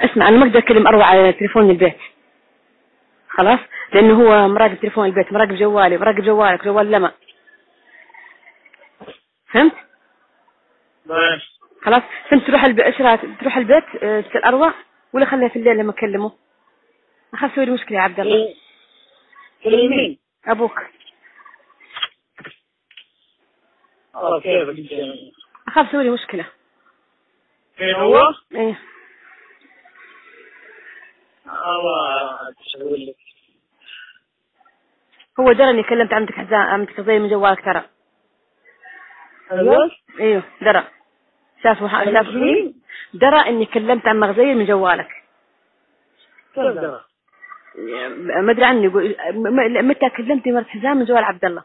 اسمع أنا ما أقدر أكلم اروى على تليفون البيت. خلاص؟ لأنه هو مراقب تليفون البيت مراقب جوالي مراقب جوالك جوال لما فهمت؟ ماشي. خلاص؟ فهمت تروح الب... إيش رايك؟ تروح البيت آه، تسال اروى ولا خليها في الليل لما أكلمه؟ أخاف أسوي لي مشكلة يا عبد الله. كلم مين؟ أبوك. آه كيفك انت أخاف أسوي لي مشكلة. مين هو؟ إيه. هو درى اني كلمت عمتك حزام عمتك زي من جوالك ترى. أيوه إيوه درى شاف وح... شاف مين؟ درى إني كلمت عم غزير من جوالك. كيف ده؟ ما أدري عني يقول متى كلمتني مرت حزام من جوال عبد الله.